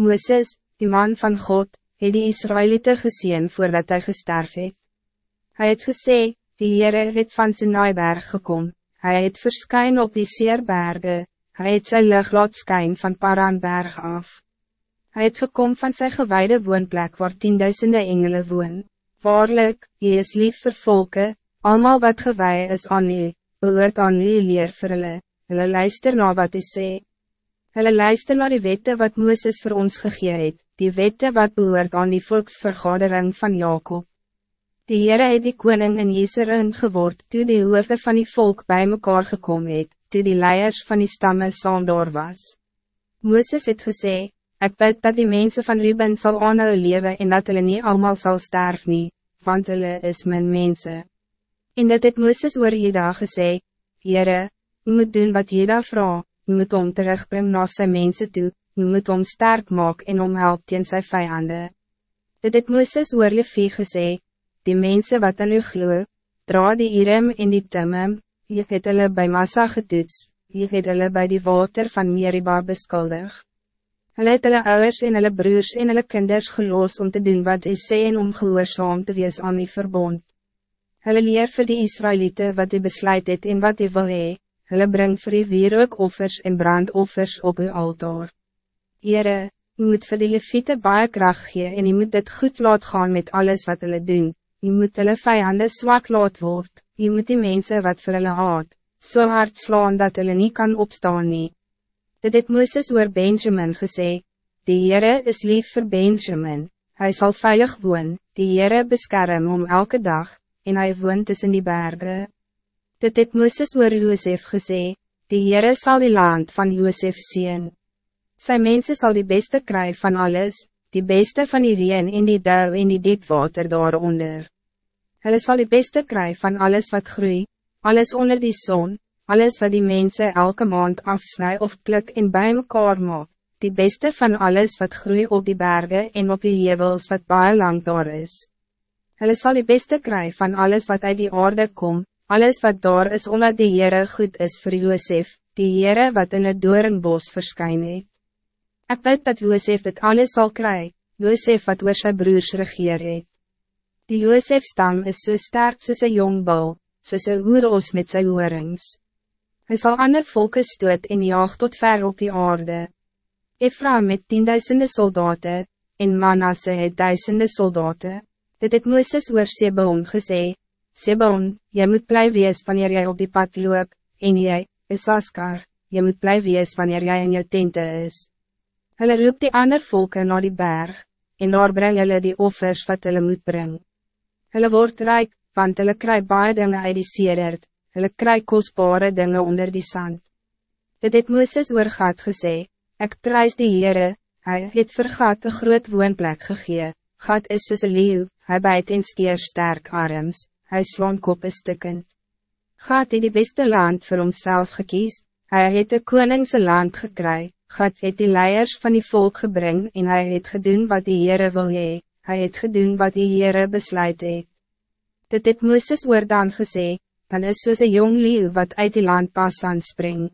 Mooses, die man van God, het die Israëlieten gezien voordat hij gesterf het. Hij het gesê, die Heere het van zijn naaiberg gekom, hij het verskyn op die Seerberge, hij het sy lig laat skyn van Paranberg af. Hij het gekom van zijn gewijde woonplek waar tienduisende engelen woon. Waarlijk, jy is lief vir volke, allemaal wat gewij is aan u, behoort aan u leer vir hulle, hulle luister na wat hy sê. Hulle luister na die wette wat Mooses voor ons gegee het, die wette wat behoort aan die volksvergadering van Jacob. Die Heere het die koning in Jeserin geword, toe die hoofde van die volk bij mekaar gekomen het, toe die leiers van die stammen saam daar was. Mooses het gesê, Ik bid dat die mensen van Ruben zal aanhou leven en dat hulle niet allemaal zal sterven, nie, want hulle is mijn mensen. En dat het Mooses oor Jeda gesê, Heere, u moet doen wat Jeda vraag, u moet om terugbring na sy mense toe, u moet om sterk maak en om help teen sy vijanden. Dit het Mooses oor Levi gesê, die mensen wat in u glo, dra die Irem en die Timmem, je het hulle by Massa getoets, je het hulle by die water van Meriba beskuldig. Hulle het hulle ouders en hulle broers en hulle kinders geloos om te doen wat hy sê en om gehoorzaam te wees aan die verbond. Hulle leer vir die Israëlieten wat hy besluit het en wat hy wil hee, hulle bring vir die wierookoffers en brandoffers op uw altaar. Heere, u moet vir die leviete baie kracht gee en u moet dit goed laat gaan met alles wat hulle doen, u moet hulle vijanden zwak laat word, u moet die mensen wat vir hulle haat, so hard slaan dat hulle niet kan opstaan nie. Dit het Mooses oor Benjamin gesê, die Heere is lief voor Benjamin, hij zal veilig woon, die Heere beskerm om elke dag, en hij woont tussen die bergen. Dit het Mooses oor Joosef gesê, die Heere zal die land van Joosef zien. Zijn mensen zal die beste kry van alles, die beste van die reen in die duil en die diep water daaronder. Hulle zal die beste kry van alles wat groeit, alles onder die zon, alles wat die mensen elke maand afsnij of pluk en bij mekaar maak, die beste van alles wat groeit op die bergen en op die hevels wat baie lang daar is. Hulle sal die beste kry van alles wat uit die aarde kom, alles wat daar is omdat die Heere goed is voor Josef, die Heere wat in het doornbos verskyn het. Ek weet dat Josef dit alles zal kry, Josef wat oor sy broers regeer het. Die Josef stam is zo so sterk soos een jong bal, soos een oeros met sy oorings. Hij zal ander volken stoot en jaag tot ver op die aarde. Ephraim met tienduisende soldaten, en Manasse het duisende soldaten. Dit het Mooses oor Sebaon gesê, Sebaon, jy moet blij wees wanneer jij op die pad loop, en jy, Isaskar, jy moet blij wees wanneer jij in jou tente is. Hulle roep die ander volken naar die berg, en daar breng hulle die offers wat hulle moet brengen. Hulle word rijk, want hulle kry baie dinge uit die sedert, hulle kry kostbare dingen onder die sand. Dit het Mooses oor God gesê, ek prijs die Heere, hy het vir God een groot woonplek gegee, God is soos een leeuw, hy bijt en skeer sterk arms, hy slaan koppe stikkend. God het die beste land voor homself gekies, hy het de koningse land gekry, God het die leiers van die volk gebring en hy het gedoen wat die Heere wil hee, hy het gedoen wat die Heere besluit het. Dit het Mooses oor dan gesê, dan is soos een jong leeuw wat uit die land pas spring.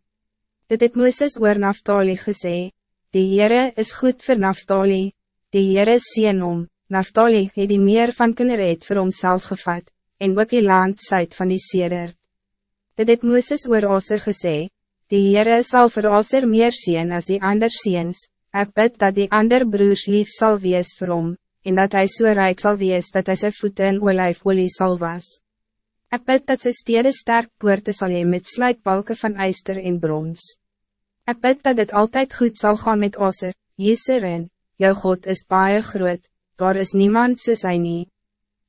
Dit het Mooses oor Naftali gesê, die Heere is goed voor Naftali, die Heere sien om, Naftali het die meer van kinderheid vir homself gevat, en ook die land suid van die sedert. Dit het Mooses oor Aser gesê, die Heere sal vir Aser meer sien as die ander seens, ek bid dat die ander broers lief sal wees vir hom, en dat hij so rijk zal wees dat hij zijn voeten in olijfolie sal was. Ik bid dat sy stede sterk poorte sal hee met sluitbalken van ijster en brons. Ik bid dat het altijd goed zal gaan met Osser, Jeserin, jou God is baie groot, daar is niemand soos hy nie.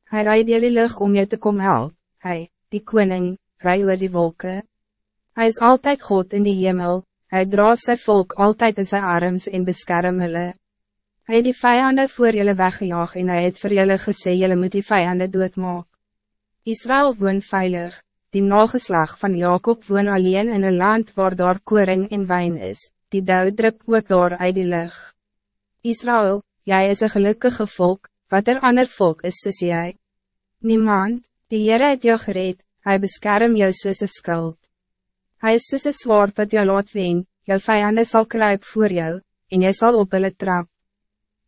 Hy rijd die lucht om je te komen help, hy, die koning, rij oor die wolken. Hij is altijd God in die hemel, hij draagt zijn volk altijd in zijn arms en beskerm hulle. Hy het die vijanden voor jullie weggejaag en hij het voor jullie gesê jullie moet die vijanden doodmaak. Israël woon veilig, die nageslag van Jacob woon alleen in een land waar daar koring en wijn is, die duid drip ook daar uit die lucht. Israël, jij is een gelukkige volk, wat er ander volk is soos jy. Niemand, die Heere het jou gereed, hy beskerm jou soos een skuld. Hy is soos een zwaard wat jou laat wen, jou vijanden sal kruip voor jou, en jy zal op hulle trap.